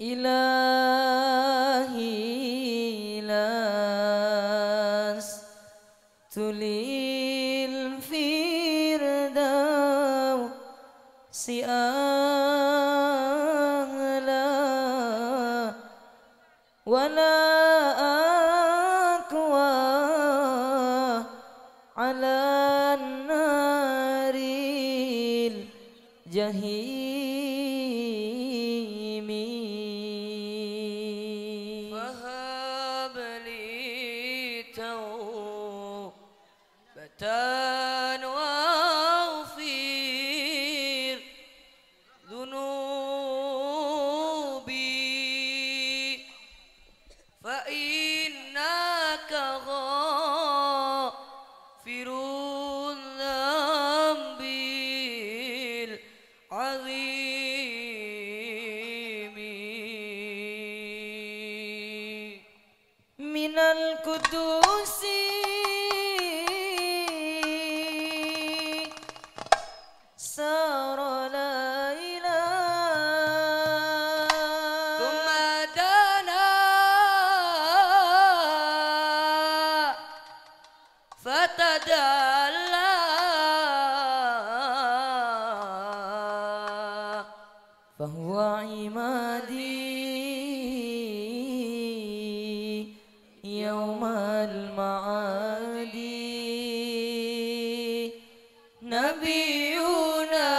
إلهي لست للفردوس أهلا ولا أقوى على النار الجحيم لي توبة وأغفر ذنوبي. فإنك غافر. فهو عمادي يوم المعادي نبينا